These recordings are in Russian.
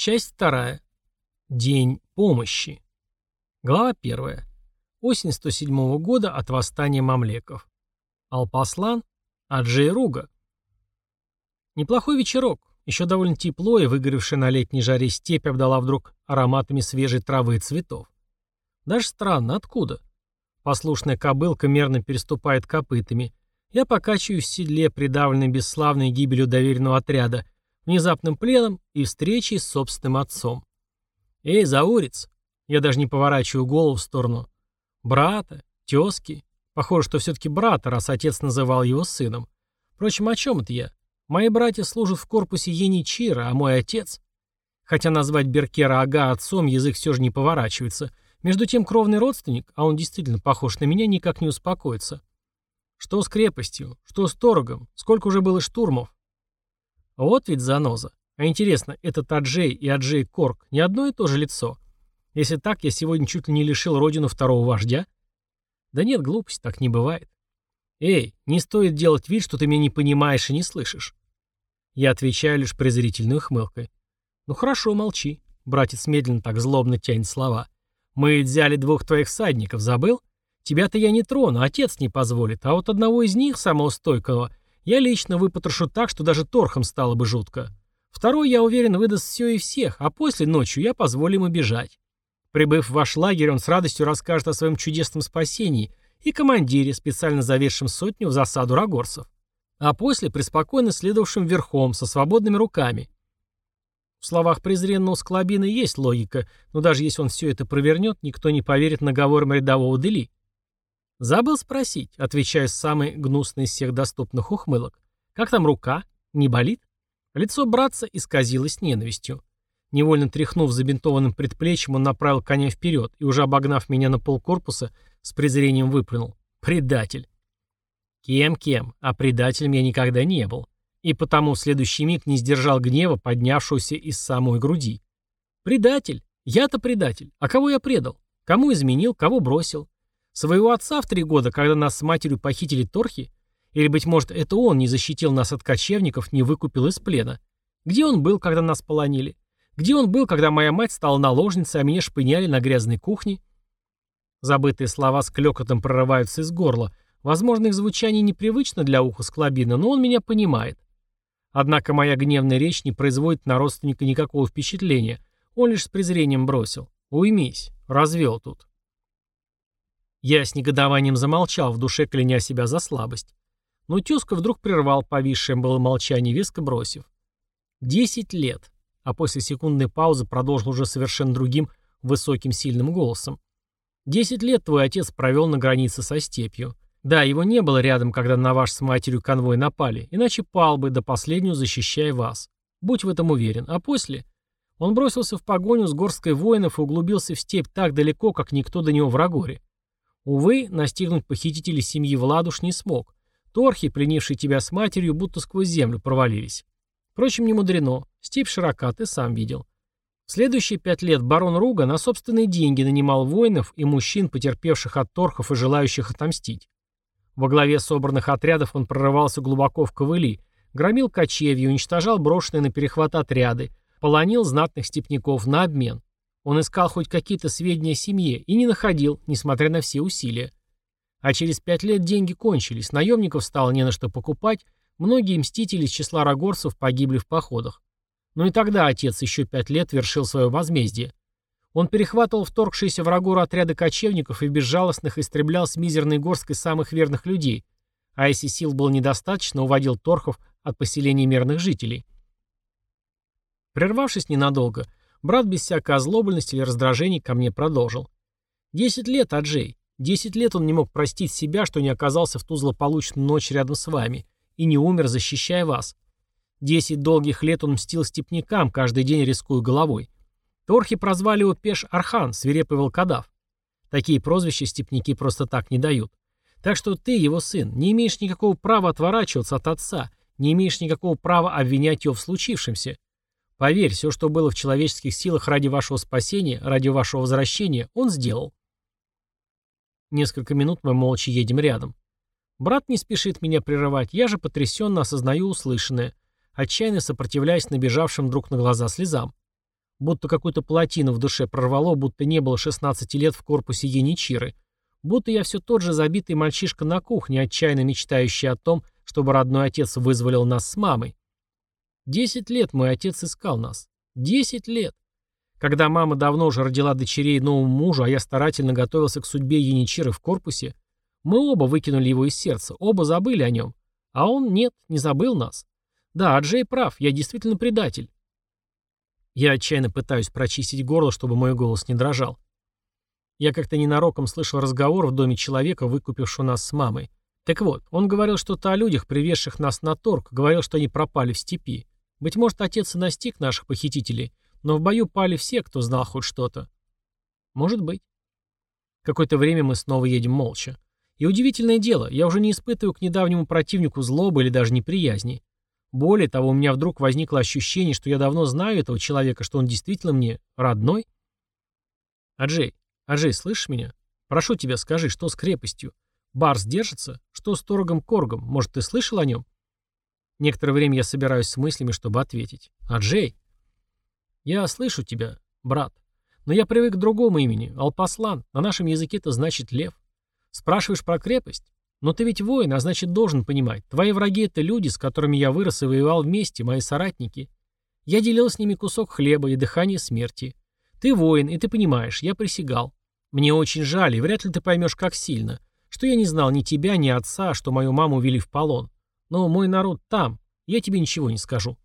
Часть вторая. День помощи. Глава первая. Осень 107 года от восстания мамлеков. Алпаслан, Аджей. Неплохой вечерок. Еще довольно тепло, и выгоревшая на летней жаре степь обдала вдруг ароматами свежей травы и цветов. Даже странно, откуда? Послушная кобылка мерно переступает копытами. Я покачиваюсь в седле, придавленный бесславной гибелью доверенного отряда, внезапным пленом и встречей с собственным отцом. «Эй, заурец!» Я даже не поворачиваю голову в сторону. «Брата? Тезки?» Похоже, что все-таки брата, раз отец называл его сыном. Впрочем, о чем это я? Мои братья служат в корпусе Еничира, а мой отец... Хотя назвать Беркера Ага отцом язык все же не поворачивается. Между тем кровный родственник, а он действительно похож на меня, никак не успокоится. Что с крепостью? Что с торгом? Сколько уже было штурмов? Вот ведь заноза. А интересно, этот Аджей и Аджей Корк не одно и то же лицо? Если так, я сегодня чуть ли не лишил родину второго вождя? Да нет, глупость, так не бывает. Эй, не стоит делать вид, что ты меня не понимаешь и не слышишь. Я отвечаю лишь презрительной ухмылкой. Ну хорошо, молчи. Братец медленно так злобно тянет слова. Мы взяли двух твоих всадников, забыл? Тебя-то я не трону, отец не позволит, а вот одного из них, самого стойкого, я лично выпотрошу так, что даже торхом стало бы жутко. Второй, я уверен, выдаст все и всех, а после ночью я позволю ему бежать. Прибыв в ваш лагерь, он с радостью расскажет о своем чудесном спасении и командире, специально заведшем сотню в засаду рагорцев. А после преспокойно следовавшим верхом, со свободными руками. В словах презренного склобина есть логика, но даже если он все это провернет, никто не поверит наговорам рядового Дели. Забыл спросить, отвечая с самой гнусной из всех доступных ухмылок. Как там рука? Не болит? Лицо братца исказилось ненавистью. Невольно тряхнув забинтованным предплечьем, он направил коня вперед и, уже обогнав меня на полкорпуса, с презрением выплюнул. «Предатель!» Кем-кем, а предателем я никогда не был. И потому в следующий миг не сдержал гнева, поднявшегося из самой груди. «Предатель! Я-то предатель! А кого я предал? Кому изменил, кого бросил? Своего отца в три года, когда нас с матерью похитили торхи? Или, быть может, это он не защитил нас от кочевников, не выкупил из плена? Где он был, когда нас полонили? Где он был, когда моя мать стала наложницей, а меня шпыняли на грязной кухне? Забытые слова с клёкотом прорываются из горла. Возможно, их звучание непривычно для уха Склобина, но он меня понимает. Однако моя гневная речь не производит на родственника никакого впечатления. Он лишь с презрением бросил. «Уймись, развел тут». Я с негодованием замолчал, в душе кляня себя за слабость. Но тезка вдруг прервал повисшее было молчание, веско бросив. «Десять лет а после секундной паузы продолжил уже совершенно другим, высоким сильным голосом. «Десять лет твой отец провел на границе со степью. Да, его не было рядом, когда на ваш с матерью конвой напали, иначе пал бы до последнего, защищая вас. Будь в этом уверен. А после...» Он бросился в погоню с горсткой воинов и углубился в степь так далеко, как никто до него в Рагоре. Увы, настигнуть похитителей семьи Владуш не смог. Торхи, пленившие тебя с матерью, будто сквозь землю провалились. Впрочем, не мудрено. Степь широка, ты сам видел. В следующие пять лет барон Руга на собственные деньги нанимал воинов и мужчин, потерпевших от торхов и желающих отомстить. Во главе собранных отрядов он прорывался глубоко в ковыли, громил кочевья, уничтожал брошенные на перехват отряды, полонил знатных степняков на обмен. Он искал хоть какие-то сведения о семье и не находил, несмотря на все усилия. А через пять лет деньги кончились, наемников стало не на что покупать, Многие мстители из числа рогорцев погибли в походах. Но и тогда отец еще пять лет вершил свое возмездие. Он перехватывал вторгшиеся в Рагору отряды кочевников и безжалостных истреблял с мизерной горсткой самых верных людей, а если сил было недостаточно, уводил торхов от поселений мирных жителей. Прервавшись ненадолго, брат без всякой озлобленности или раздражения ко мне продолжил. «Десять лет, Аджей. Десять лет он не мог простить себя, что не оказался в ту злополучную ночь рядом с вами, и не умер, защищая вас. Десять долгих лет он мстил степнякам, каждый день рискуя головой. Торхи прозвали его Пеш-Архан, свирепый волкодав. Такие прозвища степняки просто так не дают. Так что ты, его сын, не имеешь никакого права отворачиваться от отца, не имеешь никакого права обвинять его в случившемся. Поверь, все, что было в человеческих силах ради вашего спасения, ради вашего возвращения, он сделал. Несколько минут мы молча едем рядом. Брат не спешит меня прерывать, я же потрясенно осознаю услышанное, отчаянно сопротивляясь набежавшим друг на глаза слезам. Будто какую-то плотину в душе прорвало, будто не было 16 лет в корпусе Яничиры. Будто я все тот же забитый мальчишка на кухне, отчаянно мечтающий о том, чтобы родной отец вызволил нас с мамой. Десять лет мой отец искал нас. Десять лет. Когда мама давно уже родила дочерей новому мужу, а я старательно готовился к судьбе Яничиры в корпусе, мы оба выкинули его из сердца, оба забыли о нем. А он, нет, не забыл нас. Да, Аджей прав, я действительно предатель. Я отчаянно пытаюсь прочистить горло, чтобы мой голос не дрожал. Я как-то ненароком слышал разговор в доме человека, выкупившего нас с мамой. Так вот, он говорил что-то о людях, привезших нас на торг, говорил, что они пропали в степи. Быть может, отец и настиг наших похитителей, но в бою пали все, кто знал хоть что-то. Может быть. Какое-то время мы снова едем молча. И удивительное дело, я уже не испытываю к недавнему противнику злобы или даже неприязни. Более того, у меня вдруг возникло ощущение, что я давно знаю этого человека, что он действительно мне родной. Аджей, Аджей, слышишь меня? Прошу тебя, скажи, что с крепостью? Барс держится? Что с Торгом Коргом? Может, ты слышал о нем? Некоторое время я собираюсь с мыслями, чтобы ответить. Аджей? Я слышу тебя, брат. Но я привык к другому имени. Алпаслан. На нашем языке это значит лев. Спрашиваешь про крепость? Но ты ведь воин, а значит должен понимать. Твои враги — это люди, с которыми я вырос и воевал вместе, мои соратники. Я делил с ними кусок хлеба и дыхание смерти. Ты воин, и ты понимаешь, я присягал. Мне очень жаль, и вряд ли ты поймешь, как сильно. Что я не знал ни тебя, ни отца, что мою маму увели в полон. Но мой народ там, я тебе ничего не скажу.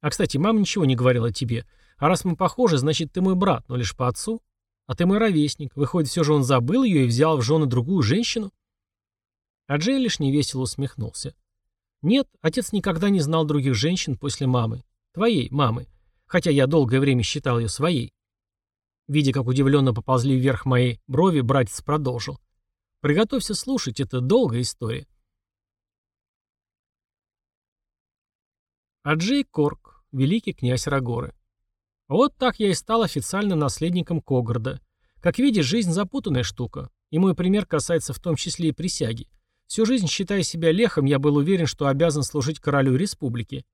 А, кстати, мама ничего не говорила тебе. А раз мы похожи, значит, ты мой брат, но лишь по отцу. А ты мой ровесник. Выходит, все же он забыл ее и взял в жены другую женщину? А Джей лишь невесело усмехнулся. Нет, отец никогда не знал других женщин после мамы. Твоей мамы. Хотя я долгое время считал ее своей. Видя, как удивленно поползли вверх мои брови, братец продолжил. Приготовься слушать, это долгая история. Аджей Корк, великий князь Рагоры. Вот так я и стал официально наследником Когорда. Как видишь, жизнь запутанная штука. И мой пример касается в том числе и присяги. Всю жизнь, считая себя лехом, я был уверен, что обязан служить королю республики.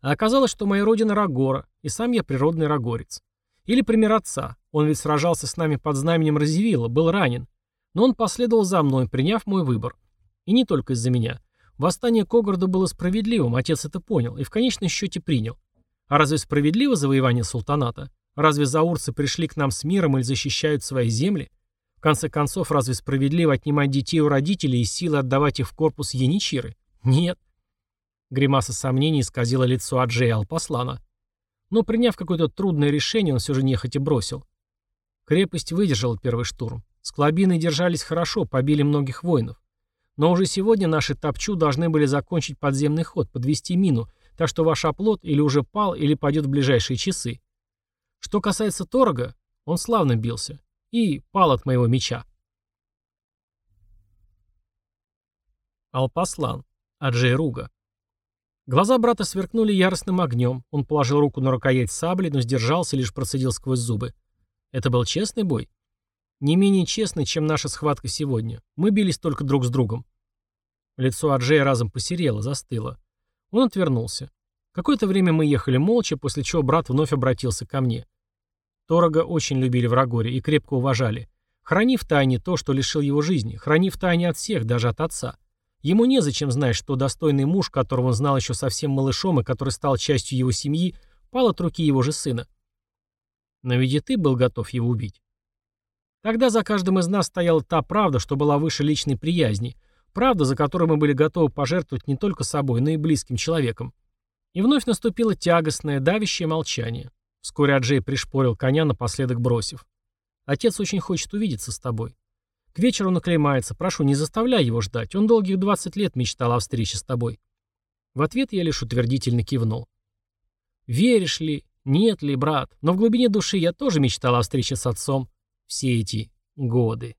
А оказалось, что моя родина Рагора, и сам я природный рагорец. Или пример отца. Он ведь сражался с нами под знаменем Разивила, был ранен. Но он последовал за мной, приняв мой выбор. И не только из-за меня. Восстание Когорда было справедливым, отец это понял, и в конечном счете принял. А разве справедливо завоевание султаната? Разве заурцы пришли к нам с миром или защищают свои земли? конце концов, разве справедливо отнимать детей у родителей и силы отдавать их в корпус яничиры? Нет. Гримаса сомнений исказила лицо Аджея Алпаслана. Но приняв какое-то трудное решение, он все же нехотя бросил. Крепость выдержала первый штурм. Склобины держались хорошо, побили многих воинов. Но уже сегодня наши топчу должны были закончить подземный ход, подвести мину, так что ваш оплот или уже пал, или пойдет в ближайшие часы. Что касается Торга, он славно бился и пал от моего меча. Алпаслан. Аджей Руга. Глаза брата сверкнули яростным огнем. Он положил руку на рукоять сабли, но сдержался, лишь процедил сквозь зубы. Это был честный бой? Не менее честный, чем наша схватка сегодня. Мы бились только друг с другом. Лицо Аджея разом посерело, застыло. Он отвернулся. Какое-то время мы ехали молча, после чего брат вновь обратился ко мне. Торога очень любили в Рагоре и крепко уважали. Храни в тайне то, что лишил его жизни. Храни в тайне от всех, даже от отца. Ему незачем знать, что достойный муж, которого он знал еще совсем малышом и который стал частью его семьи, пал от руки его же сына. Но ведь и ты был готов его убить. Тогда за каждым из нас стояла та правда, что была выше личной приязни, правда, за которую мы были готовы пожертвовать не только собой, но и близким человеком. И вновь наступило тягостное, давящее молчание. Вскоре Аджей пришпорил коня, напоследок бросив. «Отец очень хочет увидеться с тобой. К вечеру наклеймается. Прошу, не заставляй его ждать. Он долгих 20 лет мечтал о встрече с тобой». В ответ я лишь утвердительно кивнул. «Веришь ли, нет ли, брат, но в глубине души я тоже мечтал о встрече с отцом все эти годы».